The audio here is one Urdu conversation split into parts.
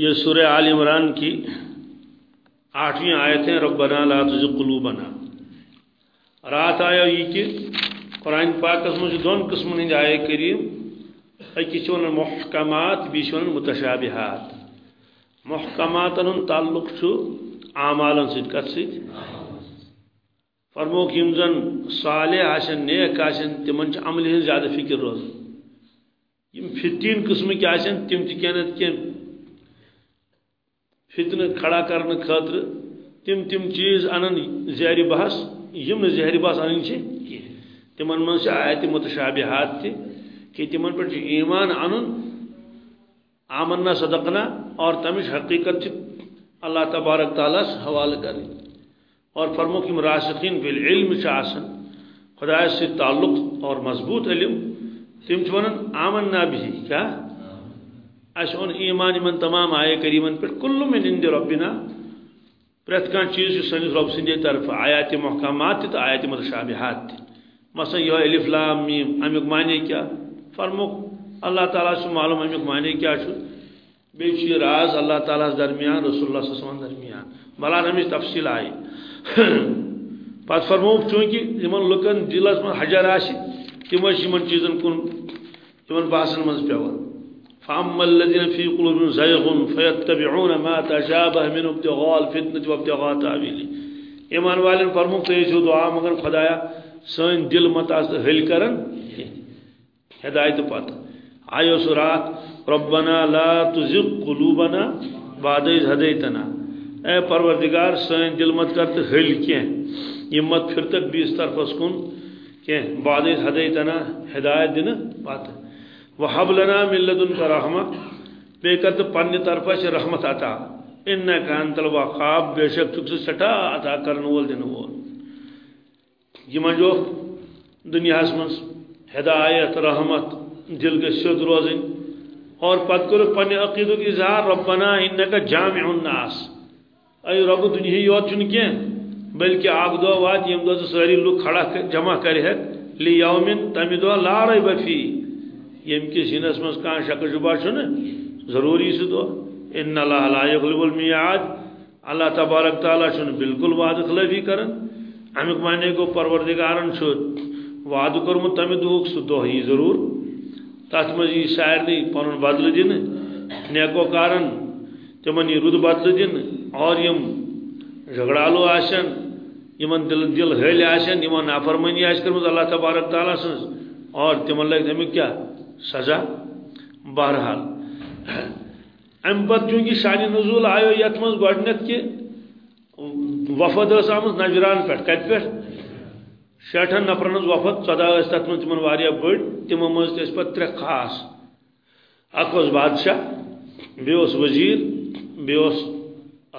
یہ سورہ آل عمران کی آٹھویں آیت ہیں، ربنا لا تزغ قلوبنا۔ رات آیا یہ کہ قرآن پاکس مجھ دون قسم ہند آئے کریم اکی چون محکمات بیش ون متشابہات۔ محکمات ان تعلق چھو اعمالن سید کت سید فرموک یم زن صالح آشن، نیک آشن تمن عمل ہن زیادہ فکر روز۔ یم فتین قسم کی آشن، تم تہ کینت کین فتنہ کھڑا کرنے خاطر تم تم چیز انن زہری بحث، یم زہری بحث انن چھ؟ تمن من چھ آیت متشابہات تہ کہ تمن پر ایمان انن، آمنا، صدقنا اور تمش حقیقت اللہ تبارک تعالیٰ حوالہ کریں اور فرمو کی مراسقین بالعلم چاسن خدا سے تعلق اور مضبوط علم، تم ونان آمنا بھی کیا؟ اس اون ایمان من تمام آئے کریمن پر کل من عند ربنا پرت کان چیز جو سنس رب سندے طرف آیات محکمات تو آیات متشابہات مثلا یہ الف لام میم امیک معنی کیا؟ فرمو، اللہ تعالیٰ سے معلوم امیک معنی کیا چھو؟ بیچ راز اللہ تعالیٰ درمیان، رسول اللہ صلی اللہ علیہ وسلم درمیان۔ بلا نمیش تفصیل آئی۔ پت فرمو، چونکہ یمن لکن دلس من حجر آسی تم یمن چیزن کن یمن باسن من پیوان فاما الذين في قلوبهم زيغ فيتبعون ما تشابه من ابتغاء الفتنه وابتغاء تاويله ایمان والن فرمو تو یہ دعا مگر خدایا سن دل مت اس ہل کرن۔ ہدایت پت آیو سرات ربنا لا تزغ قلوبنا بعد إذ هديتنا اے پروردگار، سن دل مت کر تو ہل کی یہ مت پھر تک بیس طرف اس کن کہ بعد ہدایتنا ہدایت دن پات وحب لنا من لدن کا رحمہ بے کر طرف سے رحمت عطا. انک انت الوقاب بے شک چک سٹا عطا کرن ول دن وول یہ جو دنیا من ہدایت، رحمت، دل کے سود روزن اور پت کرو پنہ عقیدہ کی اظہار. ربنا انک جامع الناس. اے رب دنیا یوت چن کی بلکہ اگ دو وات یم دو ساری لوگ کھڑا جمع کر ہے لی یومن تمی دو لا ریب فی. یم کی سینس مس کان شک شبہ چھن ضروری سے دو ان اللہ لا یغلب المیعاد۔ اللہ تبارک تعالی چھن بالکل وعدہ خلافی کرن۔ امیک معنی کو پروردگارن چھ وعدہ کرم تمی دو سو دو ہی ضرور۔ تات مجھ شاعر نہیں پنن بدل دین نیکو کارن تمن یہ رود بدل دن اور یم جھگڑالو آشن۔ یمن دل دل ہل آشن۔ یمن نافرمانی آش کرمز اللہ تبارک تعالیٰ سنز اور تمن لگ تمیک کیا؟ سزا بہرحال۔ ام پت چونکہ شان نزول آیو یت من گڈنت کہ وفد اس نجران پہ کت پہ شیٹھن نفرن ہز وفد ژۄدہ ٲسۍ تَتھ منٛز تِمن واریاہ بٔڑۍ تِمو منٛز خاص۔ اکھ اوس بادشاہ بیٚیہِ اوس وزیٖر بیوس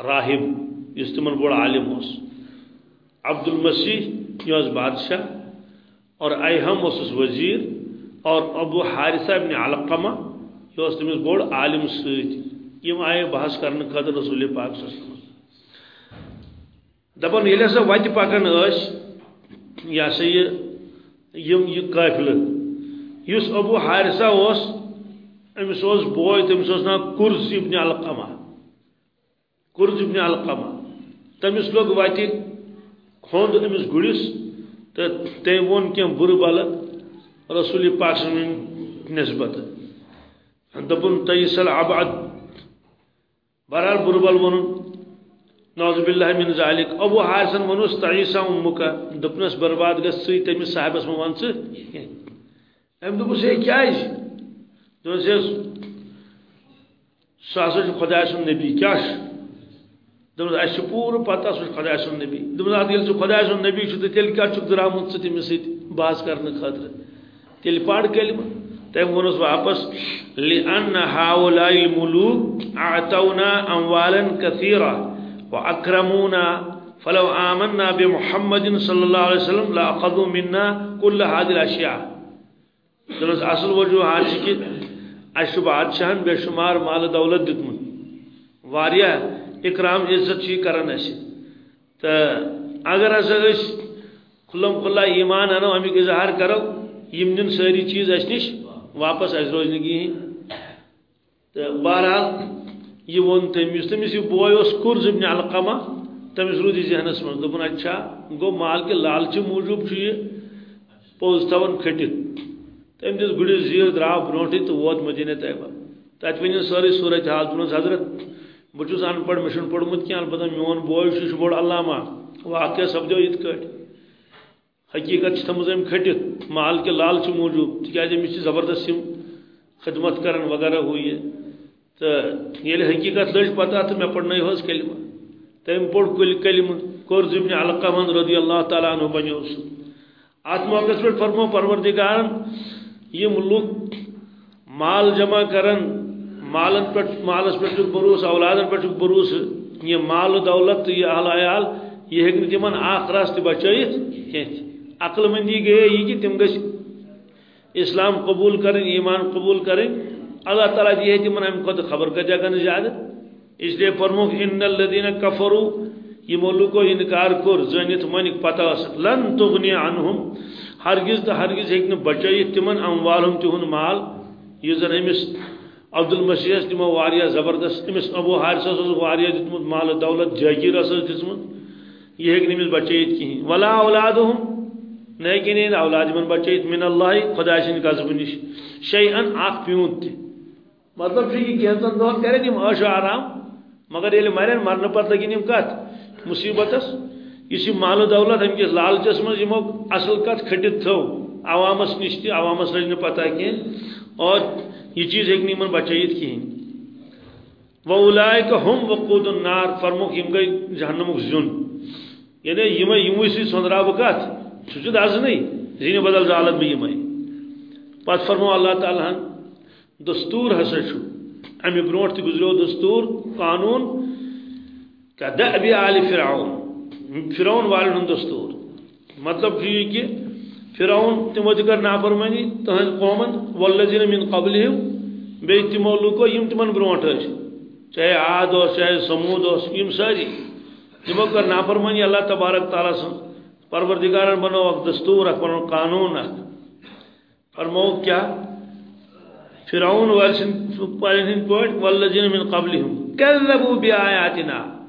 راہب اس تمن بڑ عالم اس۔ عبد المسیح یہ بادشاہ، اور ایہم اس وزیر اور ابو حارثہ ابن علقمہ یہ اس تمس بڑ عالم ست یم آئے بحث کرنے خاطر رسول پاک صلی اللہ علیہ وسلم۔ دپن یل ہسا وت پکان اس یہ سا یہ یم، یہ قافلہ۔ یس ابو حارثہ اس امس بوے تمس ناو کرز ابن علقمہ۔ قرز ابن علقمہ۔ تمس لوگ واتہ کھوند امس گڑس تو تم وون کی بر بل رسول پاک نسبت۔ دپن تیسل عبد بہرحال بر بل ون نوز باللہ من ذالک۔ ابو حارسن ونس تعیسا امکا۔ دپنس برباد گس سی تمس صاحبس من ون ث ام دپس ہے کیا دپس سہ ہسا خدا سن نبی، کیا دمس اس پور پتہ سہ خدا سن نبی۔ دمس اد خدا سن نبی چھ تیل کیا چھ درامت ژ تمس سۭتۍ باس کرنے خاطر۔ تیل پاڑ کلمہ تم ونس واپس لان هؤلاء الملوك اعطونا اموالا كثيره واكرمونا فلو آمنا بمحمد صلى الله عليه وسلم لاخذوا منا كل هذه الاشياء دمس اصل وجوہات ہاں چھ جی کہ اس بادشاہن بے شمار مال دولت دتمن واریاہ اکرام عزت چی کرن اس تو اگر ہسا اس کھلم کھلا ایمان انو امیک اظہار کرو یم دن ساری چیز اس نش واپس اس روزنگی تو بہرحال، یہ ون تمس تمس یہ بوے اس کرز ابن علقمہ تمس رود یہ ذہنس من دپن اچھا گو مال کے لالچ موجوب چھ یہ، پوز تھون کھٹت تم دس گڑ زیر درا برونٹھ تو ووت مدینہ طیبہ تت ون ساری صورت حال تنس حضرت بہس ان پڑھ مشن پوڑمت کی البتہ میون بوے یہ بوڑ علامہ، واقعہ سپدو یت کٹ حقیقت تھمز ام کھٹت مال کے لال موجود تکیاز امس زبردست خدمت کرن وغیرہ ہوئی تو یل حقیقت لج پتہ تو مے پڑھنے حس کلمہ۔ تم پوڑ کل کلمہ کور ابن علقہ رضی اللہ تعالیٰ عنہ بنیو سو ات موقع پہ فرمو، پروردگارن یم لوگ مال جمع کرن، مالن پہ مالس پہ بروس، اولادن پہ بروس۔ یہ مال دولت تو یہ اہل عیال، یہ ہیکن تمن آخ راست بچائت کینت عقل مندی گئے، یہ کہ تم گھ اسلام قبول کریں، ایمان قبول کریں، اللہ تعالیٰ دی ہے تمن ام خود خبر کا جگہ زیادہ اس لیے فرموک ان الذين كفروا یہ مولوکو انکار کر زنت منک پتہ لن تغنی عنہم، ہرگز تو ہرگز ہیکن بچائت تمن اموالہم تہن مال۔ یہ زن امس عبد المسیح تمو واریہ زبردست امس ابو حارثہ واریہ دتمت مال دولت، جاگیر اس دتمت یہ ہیکن امس بچائت کہیں ولا اولادہم لیکن ان اولاد من بچیت من اللہ خدا سن غضب نش شیئن اخ پیون تی. مطلب چھ یہ کینسن دور کرے نیم عیش آرام، مگر یل مرن مرن پتہ لگی نیم کت مصیبتس یہ مال و دولت ہم کے لالچس من یمو اصل کت کھٹت تھو. عوامس نش تی عوامس رجن پتہ کین. اور یہ چیز ایک نیمن بچیت کین. وَأُولَئِكَ هُمْ وَقُودُ النَّارِ، فرموک یم گئی جہنمک زیون یعنی یم یموی سی سندرا بکات. سہ دز نہیں، زین بدل زالت بہ یہ پت فرمو اللہ تعالیٰ دستور ہسا امہ برونٹ تہ گزرو دستور، قانون۔ کہ دب آل فرعون۔ فرعون والن ہند دستور۔ مطلب یہ کہ فرعون تمو تہ کر نافرمانی تہذ قومن، والذین من قبلہم۔ بی تمو لوکو یم تمن برونٹ چاہے عاد ہو، چاہے سمود ہو، یم ساری۔ تمو کر نافرمانی اللہ تبارک تعالیٰ سن۔ پروردگار بنو اک دستور اک، بنو قانون اک۔ فرمو کیا؟ فرعون والسن پالن پوٹ والذین من قبلهم کذبوا بیااتنا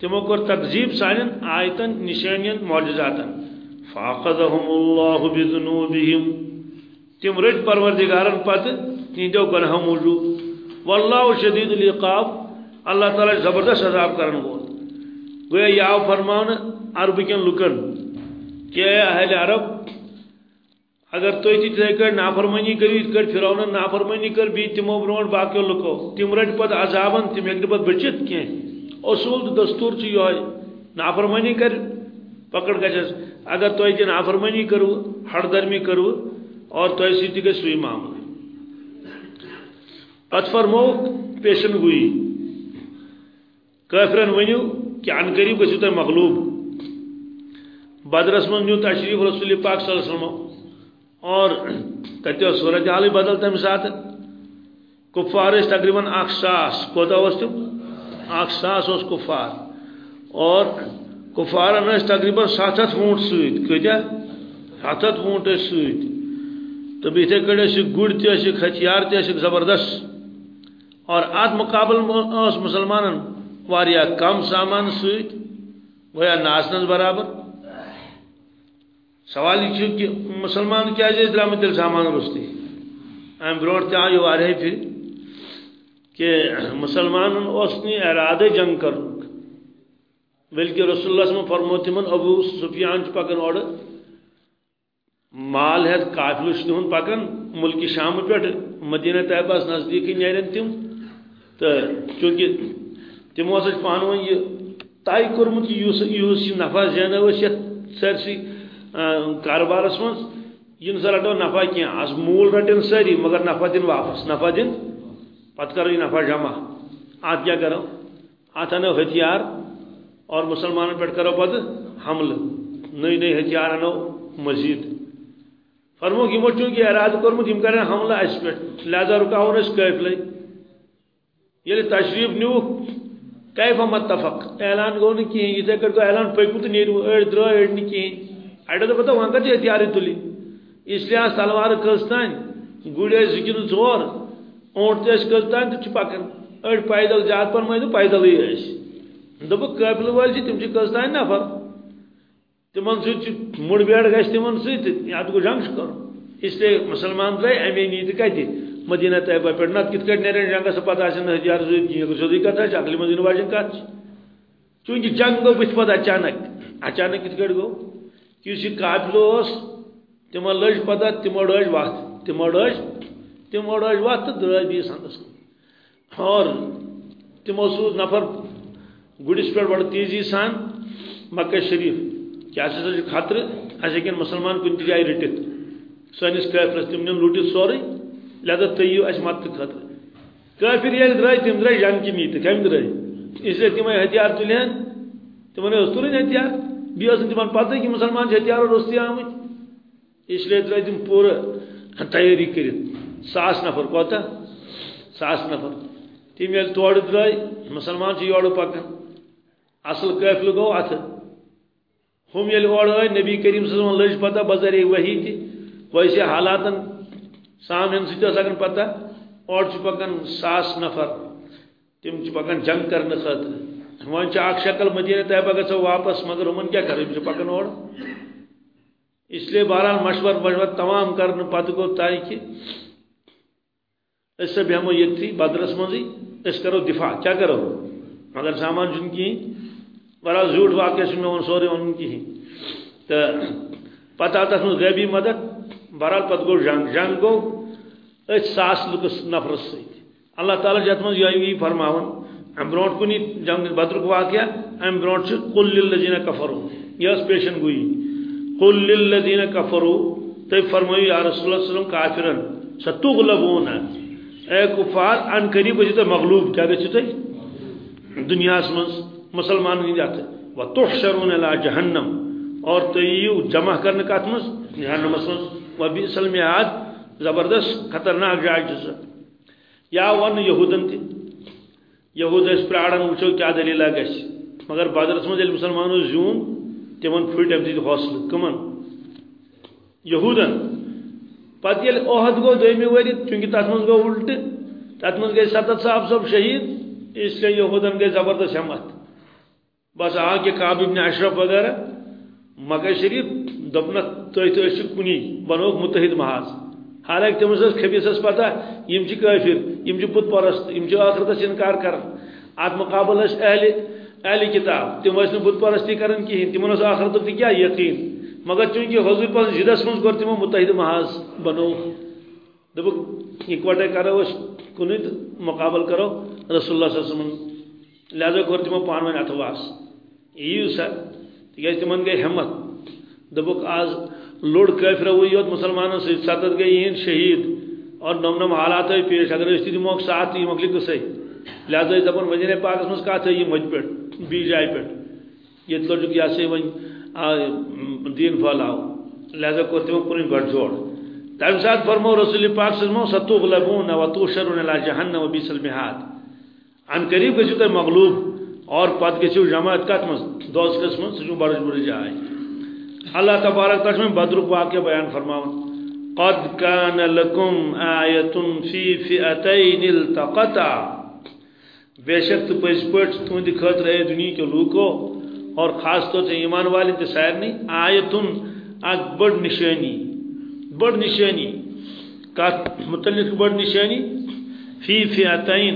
تمو کر تکذیب سانن آیتن، نشانین، معجزاتن۔ فاخذهم الله بذنوبهم تم رج پروردگارن پت تیندو گناہ موجود۔ والله شدید العقاب۔ اللہ تعالی زبردست عذاب کرن گویا یا فرمان عربکن لکن۔ کہ اہل عرب؟ اگر تو تھی کر، نافرمانی کر کر فرعون، نافرمانی کر بی تمو برون باقی لکو تم رٹ پت عذابن تم ہیک پت بچت کی اصول تو دستور یہ نافرمانی کر، پکڑ گچس اگر تو تہ نافرمانی کرو، ہڑ درمی کرو، اور تو سی گھس سوئی معاملہ پت فرمو، پیشن گوئی۔ کافرن ونیو کہ ان قریب گھو تہ مغلوب۔ بدرس من نیو تشریف رسول پاک صلی اللہ علیہ وسلم. اور تتہ صورت حال بدل تم سات کفار اس تقریباً اخ ساس کوتا اس تم اخ ساس اس کفار. اور کفار اس تقریباً سات ہتھ وونٹ سویت کتیا ہتھ ہتھ وونٹ سویت تو بیتے کڑے سے گڑ تے سے ہتھیار تے سے زبردست. اور آت مقابل اس مسلمانن واریا کم سامان سویت گویا ناسنس برابر. سوال یہ کہ مسلمان کیا جائے اسلام دل سامان رستی؟ ام بروٹ تہ آئیو آرہی پھر کہ مسلمان اسنی ارادہ جنگ کر بلکہ رسول اللہ صلی اللہ علیہ وسلم فرموتی من ابو سفیان چھ پکن اور مال ہے قافل شنہن پکن۔ ملکی شام پیٹ مدینہ طیبہ نزدیکی نیرن تم تو چونکہ تم ہسا پانو یہ طے کورمت یہ نفع زینہ یت سرسی کاروبارس من یہ سا رٹو نفع کی آج مول رٹن ساری، مگر نفع دن واپس، نفع دن پتہ کرو یہ نفع جمع۔ آت کیا کرو؟ آت انو ہتھیار، اور مسلمانوں پہ کرو پتہ حملہ نئی نئی ہتھیار انو مزید۔ فرمو کہ وہ چونکہ ارادہ کورمت یم کرن حملہ اس پہ لہذا رکاون اس قافلے یلی یعنی تشریف نیو، کیف متفق؟ اعلان گو نہ کہیں یہ کر کو اعلان پکوت نیرو، اڑ درو اڑ نہ کہیں اڑے تو پتہ وہاں کتنے ہتھیار تلی۔ اس لیے سلوار کس تان گڑ زکن ژور اونٹ تس کس تان تو پکان اڑ پیدل زیادہ فرمائے تو پیدل ہی دبک قابل وال جی تم جی قصتان نفر تمن سی مڑ بیڑ گھس تمن سی یا تو جنگ کرو اس لیے مسلمان درائے امی نیت کتہ مدینہ طیبہ پہ نت کت کٹ نیرن جنگس پتہ آن ہتھیار ضرورت سیودی کتھ عقل مدینہ واجن کت چونکہ جنگ گو بت پتہ اچانک۔ اچانک کت کٹ گو۔ کہ اس قابل تمو لج پتہ تمو ڈج وقت تمو ڈج تمو ڈج وقت تو درائے بیس ہندس اور تمو سوز نفر گڑس پہ بڑ تیزی سان مکہ شریف۔ کیا خطر اس ہکن مسلمان کن تہ جائیں رٹت۔ سنس قافلس تم نم لوٹت سورے لہذا تیو اس مت خطر کافر یل درائے تم درائے جان کی نیت، کم درائے اس لیے تمہیں ہتھیار تلین تمہیں اس ہتھیار بیس تمہن پتہ کہ مسلمان جی ہتھیار روستی آمت اس لیے درائے تم پورا تیاری کرت ساس نفر کوتا ساس نفر. تم یل تور درائے مسلمان جی یور پکان اصل قافل گو ات ہم یل اور آئے. نبی کریم صلی اللہ علیہ وسلم لج پتہ بذر وحی تھی. ویسے حالاتن سامن ست اگر پتہ اور پکان ساس نفر. تم پکان جنگ کرنے خاطر. ون اخ شکل مدینہ طیبہ گھو واپس، مگر ہمن کیا کر پکان اور اس لیے بہرحال مشور مشور تمام کرنے پتہ گو طے کہ اس سے بیمو یہ تھی، بدرس مزی اس کرو دفاع۔ کیا کرو؟ مگر سامان جن کی بہرحال زیوٹ واقع سے میں سورے ون کہین تو پتہ تک غیبی مدد، بہرحال پتہ گو جنگ جنگ گو ات ساس لکس نفرس ست اللہ تعالیٰ یت من یہ فرماون۔ ام برونٹ کنی جنگ بدرک واقعہ ام برونٹ چھ قل للذین کفروا، یہ اس پیشن گوئی۔ قل للذین کفروا تے فرمائی، یا رسول اللہ علیہ وسلم کافرن، ستغلبون۔ اے کفار، ان قریب گژھو مغلوب، کیا گژھو تھی دنیا من مسلمان ہند ات و تحشرون الى جہنم، اور تیو جمع کرنے کات مز جہنم مز و بیس المیعاد زبردست، خطرناک جائے چھ یا ون یہودن تہ یہود اس پرارن وچو کیا دلیل گژھ مگر بدرس مز یل مسلمانو زیون تمن پھٹ ام دید حوصلہ کمن؟ یہودن۔ پتہ یل عہد گو دویمی وری چونکہ تات مز گو الٹ تات مز گئی ستت صاحب صاحب شہید، اس لیے یہودن گئی زبردست ہمت بس آ کہ کعب ابن اشرف وغیرہ، مکہ شریف دپنا تھی تو کنی، بنوک متحد محاذ۔ حالانکہ تمس خبیصس پتہ، یم کافر، یم بت پرست، یم آخرتس انکار کران ات مقابل اہل اہل کتاب، تم نا بت پرستی کران کہین تمن آخرت تہ کیا یقین؟ مگر چونکہ حضور پاس زدس من کور تمو متحد محاذ بنو۔ دپک اکوٹے کرو کن مقابل کرو۔ رسول اللہ صلی اللہ علیہ وسلم، لہذا کور تمو پان ون اتواس یو سا تیز تمن گئی ہمت۔ دبک، آز لوڑ قافر ہوئی یوت مسلمانوں سے ستت گئی ہند شہید۔ اور نم نم حالات ہوئی پیش اگر اس تیم ساتھ، یہ مکلی کسے لہذا یہ دپن مدینہ پاکس مز کات ہے یہ مجھ پہ بی جائے پہ یہ لوگ یہ سے ون دین پھلاو لہذا کو تم پن گڑ جوڑ۔ تم سات فرمو رسول پاک صلی اللہ علیہ وسلم غلبون و توشرون الى جہنم و بیس المحاد ان قریب گژھو مغلوب اور پت گھو جماعت کت مز دوسکس من سہ بڑ بڑ جائے۔ اللہ تبارک تعالیٰ میں بدرک واقع بیان فرماون قد كان لكم آية في فئتين التقطا۔ بے شک تو پز پٹ تہند خاطر اے دنیا کے لوکو اور خاص طور سے ایمان والے تے سارنی آیتن اک بڑ نشانی بڑ نشانی کت متعلق بڑ نشانی۔ فی فئتین،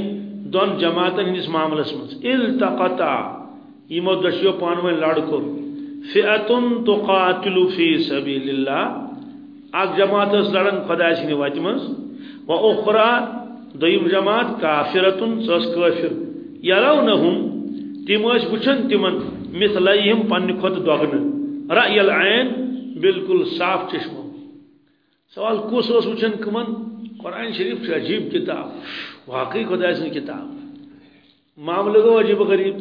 دون جماعتن ہندس معاملس مز التقطا یمو دشیو پانوین لڑ کور فئتن تقاتل فی سبیل اللہ اک جماعت اس لڑن خدا سن وت مز. و اخرى دویم جماعت کافرتن سس کافر. یرونہم تم اس وچھن تمن مثلیہم پن خود دگن رأی العین بالکل صاف چشمو سوال کس اس وچھن کمن؟ قرآن شریف عجیب کتاب. واقعی خدا سن کتاب. معاملہ گو عجیب غریب.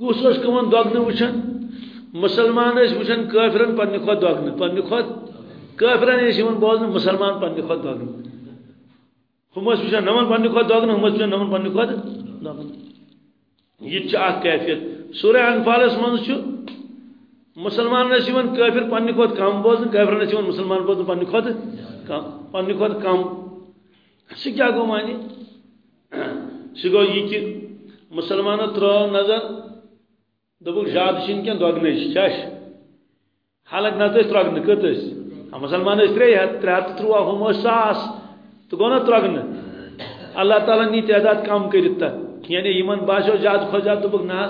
کس اس کمن دگن وچھن مسلمان اس وچھن کافرن پنہ خود دگن پنہ خود کافرن اس یمن بوزن مسلمان پنہ خود دگن ہم اس وچھن نمن پنہ خود دگن ہم اس وچھن نمن پنہ خود دگن یہ چھ اخ کیفیت۔ سورہ انفال اس من چھ مسلمان اس یمن کافر پنہ خود کم بوزن کافرن اس یمن مسلمان بوزن پنہ خود کم پنہ خود کم سہ اچھا، کیا گو مانی سہ گو یہ کہ مسلمانوں ترو نظر دبک زیادہ چھ کی دگن چش حالانکہ نت ترگن کت مسلمان ترے ہتھ ترے ہتھ تروا ہم ساس تو گو نا ترگن اللہ تعالیٰ نی تعداد کم کرت یعنی یمن باسو زیادہ کھو زیادہ دبک نا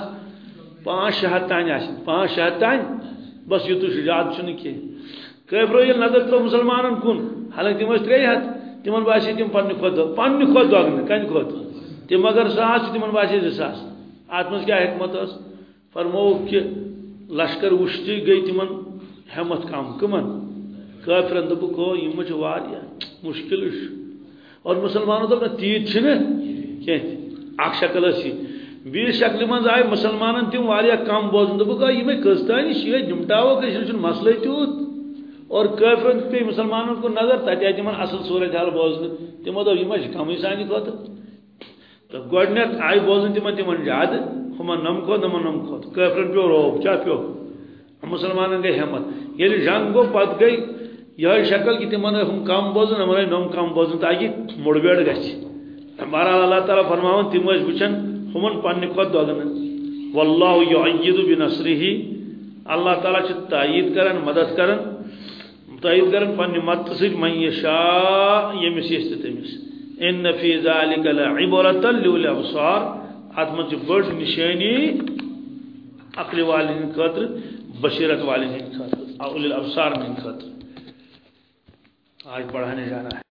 پانچ شہ ہتھ تان پانچ شہ ہتھ تان بس یوتھ زیادہ چھ کی قبرو یل نظر ترو مسلمانن کن حالانکہ تم ترے ہتھ تمن باسی تم پنہ کھت پنہ کھت دگن کن کھت تم اگر ساس تمن باسی زٕ ساس ات مز کیا حکمت اس فرمو کہ لشکر وشتی گئی تمن ہمت کم کمن۔ کافرن دپک ہو یہ چھ واریاہ مشکل اور مسلمانوں دپ تیت چھن کی اخ شکل اس بیس شکل من آئی مسلمانن تم واریاہ کم بوزن دپک یہ میں کستانی شی نمٹاو کہ یہ مسئلہ تیوت اور کافرن پہ مسلمانوں کو نظر تتہ آئی تمن اصل صورت حال بوزن۔ تمو دپ یہ کمی سانی کھت تو گۄڈنیٚتھ آئی بوزن تمن تمن زیادٕ ہمن نم کھوت نمن نم کھوت کافرن پیو روب کیا پیو؟ مسلمانن گئی ہمت۔ یل جنگ گو پت گئی یہ شکل کہ تمہ ہم کم بوزن ہمارے نم کم بوزن تاکہ مڑ بیڑ گھس اللہ تعالیٰ فرماون تم وچن ہمن پنہ کھت دگن واللہ یعید بنصرہ۔ اللہ تعالیٰ چھ تائید کرن، مدد کرن۔ تائید کرن پنہ مدد ست من یشاء یمس یست تمس ان فی ذلک لعبرۃ للابصار اتم چھ بڑ نشانی عقل والن خاطر بشیرت والن خاطر اول الابصار من خاطر آج پڑھانے جانا ہے۔